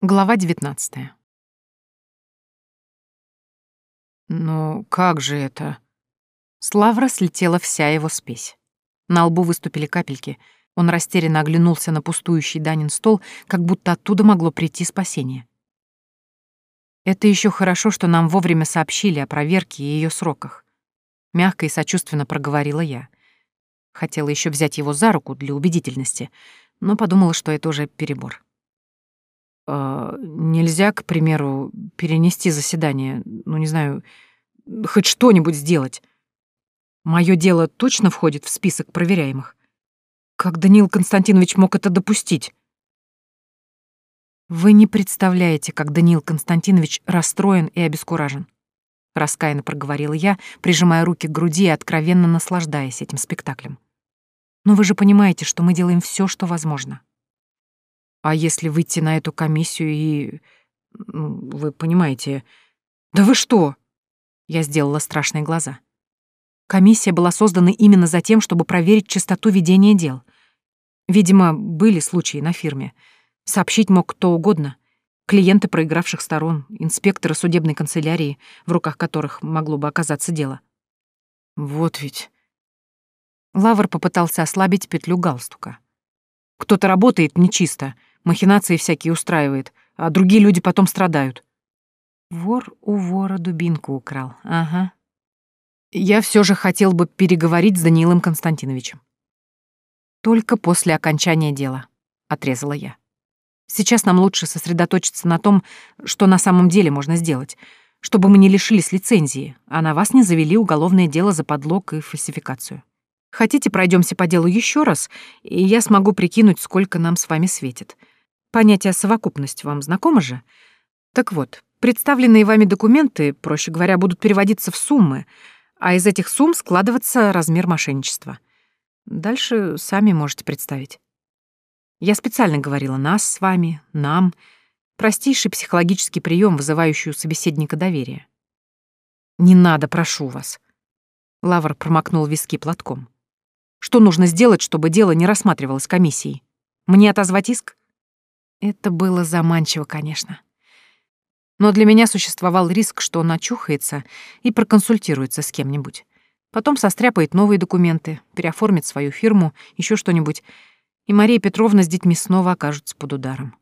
Глава 19. «Ну, как же это?» С лавра слетела вся его спесь. На лбу выступили капельки. Он растерянно оглянулся на пустующий Данин стол, как будто оттуда могло прийти спасение. «Это еще хорошо, что нам вовремя сообщили о проверке и ее сроках», — мягко и сочувственно проговорила я. Хотела еще взять его за руку для убедительности, но подумала, что это уже перебор. А, нельзя, к примеру, перенести заседание, ну, не знаю, хоть что-нибудь сделать. Мое дело точно входит в список проверяемых. Как Даниил Константинович мог это допустить? Вы не представляете, как Даниил Константинович расстроен и обескуражен. Раскаянно проговорила я, прижимая руки к груди и откровенно наслаждаясь этим спектаклем. Но вы же понимаете, что мы делаем все, что возможно. А если выйти на эту комиссию и... Вы понимаете... Да вы что? Я сделала страшные глаза. Комиссия была создана именно за тем, чтобы проверить чистоту ведения дел. Видимо, были случаи на фирме. Сообщить мог кто угодно. Клиенты проигравших сторон, инспекторы судебной канцелярии, в руках которых могло бы оказаться дело. Вот ведь... Лавр попытался ослабить петлю галстука. Кто-то работает нечисто, махинации всякие устраивает, а другие люди потом страдают. Вор у вора дубинку украл, ага. Я все же хотел бы переговорить с Даниилом Константиновичем. Только после окончания дела, отрезала я. Сейчас нам лучше сосредоточиться на том, что на самом деле можно сделать, чтобы мы не лишились лицензии, а на вас не завели уголовное дело за подлог и фальсификацию. Хотите, пройдемся по делу еще раз, и я смогу прикинуть, сколько нам с вами светит. Понятие совокупность вам знакомо же? Так вот, представленные вами документы, проще говоря, будут переводиться в суммы, а из этих сумм складываться размер мошенничества. Дальше сами можете представить. Я специально говорила «нас» с вами, «нам», простейший психологический прием, вызывающий у собеседника доверие. «Не надо, прошу вас». Лавр промокнул виски платком. Что нужно сделать, чтобы дело не рассматривалось комиссией? Мне отозвать иск? Это было заманчиво, конечно. Но для меня существовал риск, что он очухается и проконсультируется с кем-нибудь. Потом состряпает новые документы, переоформит свою фирму, еще что-нибудь, и Мария Петровна с детьми снова окажутся под ударом.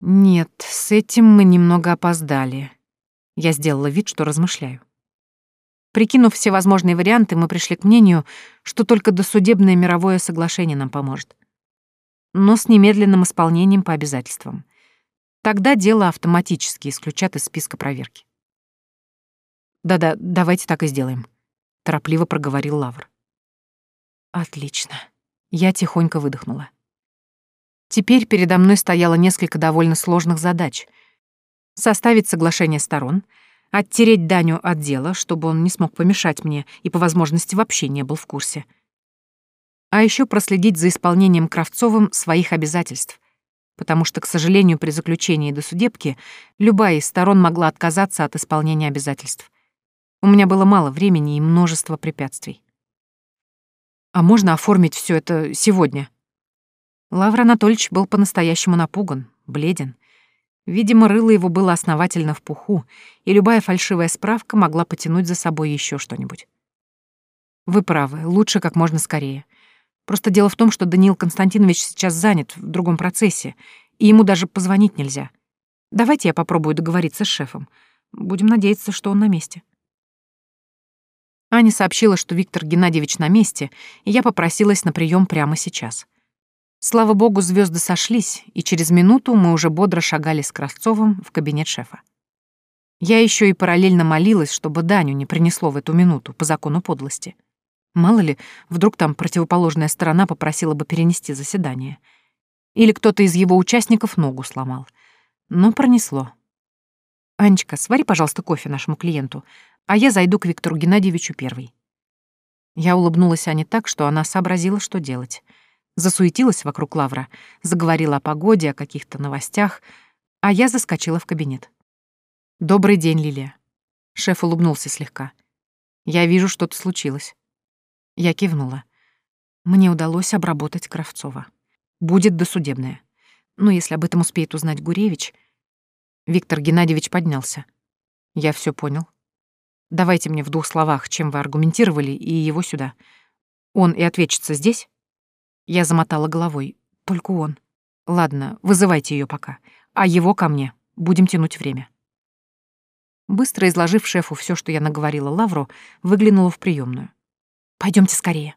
Нет, с этим мы немного опоздали. Я сделала вид, что размышляю. Прикинув все возможные варианты, мы пришли к мнению, что только досудебное мировое соглашение нам поможет. Но с немедленным исполнением по обязательствам. Тогда дело автоматически исключат из списка проверки. «Да-да, давайте так и сделаем», — торопливо проговорил Лавр. «Отлично». Я тихонько выдохнула. Теперь передо мной стояло несколько довольно сложных задач. Составить соглашение сторон — Оттереть Даню от дела, чтобы он не смог помешать мне и по возможности вообще не был в курсе. А еще проследить за исполнением Кравцовым своих обязательств, потому что, к сожалению, при заключении до судебки любая из сторон могла отказаться от исполнения обязательств. У меня было мало времени и множество препятствий. А можно оформить все это сегодня? Лавр Анатольевич был по-настоящему напуган, бледен. Видимо, рыло его было основательно в пуху, и любая фальшивая справка могла потянуть за собой еще что-нибудь. Вы правы, лучше как можно скорее. Просто дело в том, что Даниил Константинович сейчас занят в другом процессе, и ему даже позвонить нельзя. Давайте я попробую договориться с шефом. Будем надеяться, что он на месте. Аня сообщила, что Виктор Геннадьевич на месте, и я попросилась на прием прямо сейчас. Слава богу, звезды сошлись, и через минуту мы уже бодро шагали с Кравцовым в кабинет шефа. Я еще и параллельно молилась, чтобы Даню не принесло в эту минуту по закону подлости. Мало ли, вдруг там противоположная сторона попросила бы перенести заседание. Или кто-то из его участников ногу сломал. Но пронесло. «Анечка, свари, пожалуйста, кофе нашему клиенту, а я зайду к Виктору Геннадьевичу первой». Я улыбнулась Ане так, что она сообразила, что делать — засуетилась вокруг Лавра, заговорила о погоде, о каких-то новостях, а я заскочила в кабинет. «Добрый день, Лилия». Шеф улыбнулся слегка. «Я вижу, что-то случилось». Я кивнула. Мне удалось обработать Кравцова. Будет досудебное. Но если об этом успеет узнать Гуревич... Виктор Геннадьевич поднялся. Я все понял. Давайте мне в двух словах, чем вы аргументировали, и его сюда. Он и ответчица здесь? Я замотала головой. Только он. Ладно, вызывайте ее пока. А его ко мне. Будем тянуть время. Быстро изложив шефу все, что я наговорила Лавру, выглянула в приемную. Пойдемте скорее.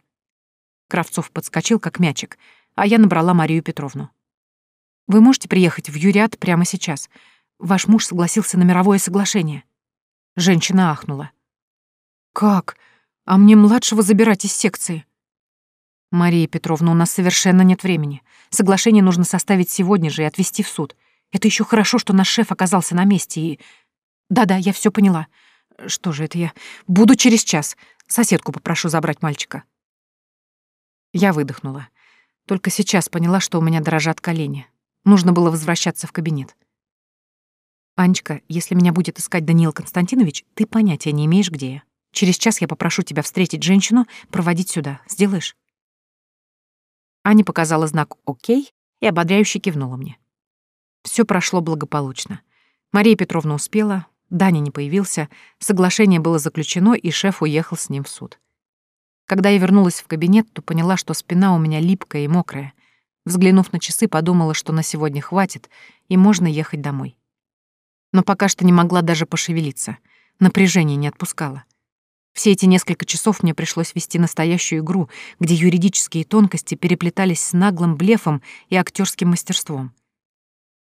Кравцов подскочил, как мячик, а я набрала Марию Петровну. «Вы можете приехать в Юрят прямо сейчас? Ваш муж согласился на мировое соглашение». Женщина ахнула. «Как? А мне младшего забирать из секции?» «Мария Петровна, у нас совершенно нет времени. Соглашение нужно составить сегодня же и отвезти в суд. Это еще хорошо, что наш шеф оказался на месте и...» «Да-да, я все поняла. Что же это я? Буду через час. Соседку попрошу забрать мальчика». Я выдохнула. Только сейчас поняла, что у меня дрожат колени. Нужно было возвращаться в кабинет. «Анечка, если меня будет искать Даниил Константинович, ты понятия не имеешь, где я. Через час я попрошу тебя встретить женщину, проводить сюда. Сделаешь?» Аня показала знак «Окей» и ободряюще кивнула мне. Все прошло благополучно. Мария Петровна успела, Даня не появился, соглашение было заключено, и шеф уехал с ним в суд. Когда я вернулась в кабинет, то поняла, что спина у меня липкая и мокрая. Взглянув на часы, подумала, что на сегодня хватит, и можно ехать домой но пока что не могла даже пошевелиться. Напряжение не отпускало. Все эти несколько часов мне пришлось вести настоящую игру, где юридические тонкости переплетались с наглым блефом и актерским мастерством.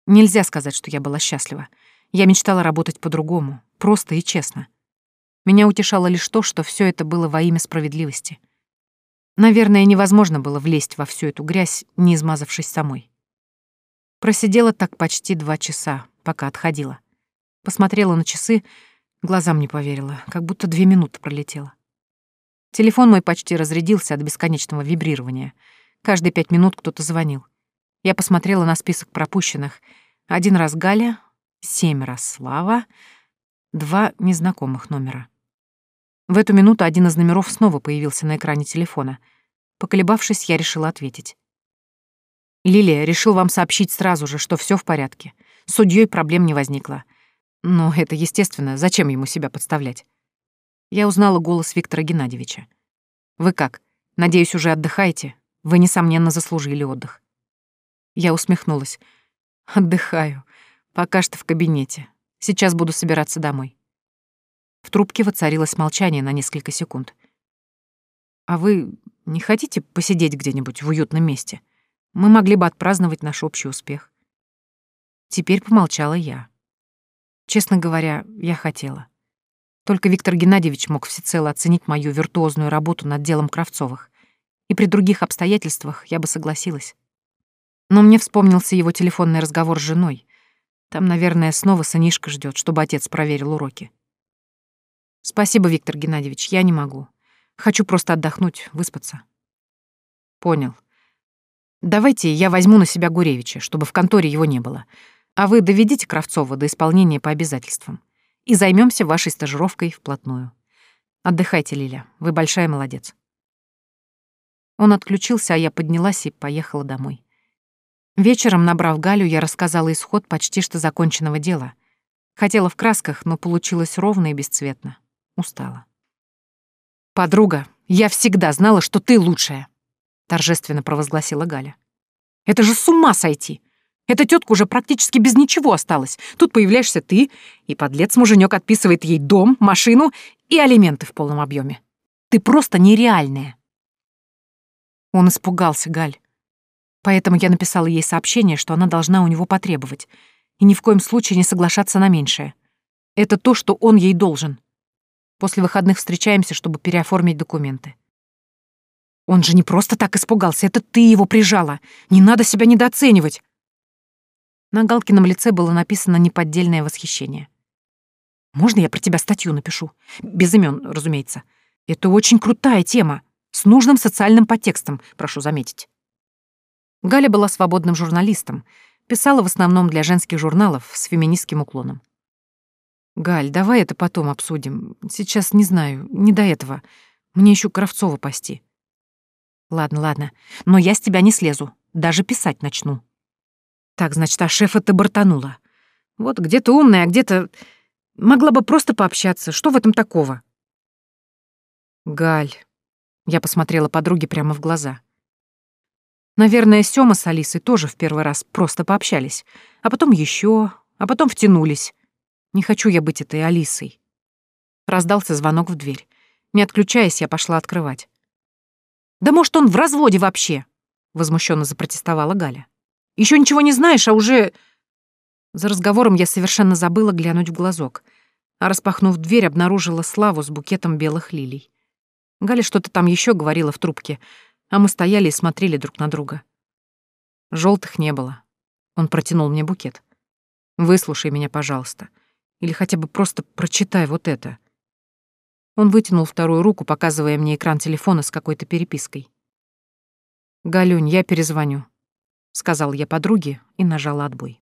Нельзя сказать, что я была счастлива. Я мечтала работать по-другому, просто и честно. Меня утешало лишь то, что все это было во имя справедливости. Наверное, невозможно было влезть во всю эту грязь, не измазавшись самой. Просидела так почти два часа, пока отходила. Посмотрела на часы, глазам не поверила, как будто две минуты пролетело. Телефон мой почти разрядился от бесконечного вибрирования. Каждые пять минут кто-то звонил. Я посмотрела на список пропущенных. Один раз Галя, семь Слава, два незнакомых номера. В эту минуту один из номеров снова появился на экране телефона. Поколебавшись, я решила ответить. «Лилия, решил вам сообщить сразу же, что все в порядке. С судьей проблем не возникло. Но это естественно, зачем ему себя подставлять? Я узнала голос Виктора Геннадьевича. «Вы как? Надеюсь, уже отдыхаете? Вы, несомненно, заслужили отдых». Я усмехнулась. «Отдыхаю. Пока что в кабинете. Сейчас буду собираться домой». В трубке воцарилось молчание на несколько секунд. «А вы не хотите посидеть где-нибудь в уютном месте? Мы могли бы отпраздновать наш общий успех». Теперь помолчала я. Честно говоря, я хотела. Только Виктор Геннадьевич мог всецело оценить мою виртуозную работу над делом Кравцовых. И при других обстоятельствах я бы согласилась. Но мне вспомнился его телефонный разговор с женой. Там, наверное, снова сынишка ждет, чтобы отец проверил уроки. Спасибо, Виктор Геннадьевич, я не могу. Хочу просто отдохнуть, выспаться. Понял. Давайте я возьму на себя Гуревича, чтобы в конторе его не было. А вы доведите Кравцова до исполнения по обязательствам и займемся вашей стажировкой вплотную. Отдыхайте, Лиля, вы большая молодец. Он отключился, а я поднялась и поехала домой. Вечером, набрав Галю, я рассказала исход почти что законченного дела. Хотела в красках, но получилось ровно и бесцветно. Устала. «Подруга, я всегда знала, что ты лучшая», — торжественно провозгласила Галя. «Это же с ума сойти! Эта тетка уже практически без ничего осталась. Тут появляешься ты, и подлец-муженек отписывает ей дом, машину и алименты в полном объеме. Ты просто нереальная. Он испугался, Галь. Поэтому я написала ей сообщение, что она должна у него потребовать, и ни в коем случае не соглашаться на меньшее. Это то, что он ей должен. После выходных встречаемся, чтобы переоформить документы. Он же не просто так испугался, это ты его прижала. Не надо себя недооценивать. На Галкином лице было написано неподдельное восхищение. «Можно я про тебя статью напишу? Без имен, разумеется. Это очень крутая тема, с нужным социальным подтекстом, прошу заметить». Галя была свободным журналистом, писала в основном для женских журналов с феминистским уклоном. «Галь, давай это потом обсудим. Сейчас не знаю, не до этого. Мне еще Кравцова пасти». «Ладно, ладно, но я с тебя не слезу, даже писать начну», Так, значит, а шефа ты бортанула. Вот где-то умная, а где-то... Могла бы просто пообщаться. Что в этом такого? Галь. Я посмотрела подруге прямо в глаза. Наверное, Сёма с Алисой тоже в первый раз просто пообщались, а потом еще, а потом втянулись. Не хочу я быть этой Алисой. Раздался звонок в дверь. Не отключаясь, я пошла открывать. «Да может, он в разводе вообще!» — возмущенно запротестовала Галя. Еще ничего не знаешь, а уже...» За разговором я совершенно забыла глянуть в глазок, а распахнув дверь, обнаружила Славу с букетом белых лилий. Галя что-то там еще говорила в трубке, а мы стояли и смотрели друг на друга. Желтых не было. Он протянул мне букет. «Выслушай меня, пожалуйста. Или хотя бы просто прочитай вот это». Он вытянул вторую руку, показывая мне экран телефона с какой-то перепиской. «Галюнь, я перезвоню сказал я подруге и нажала отбой.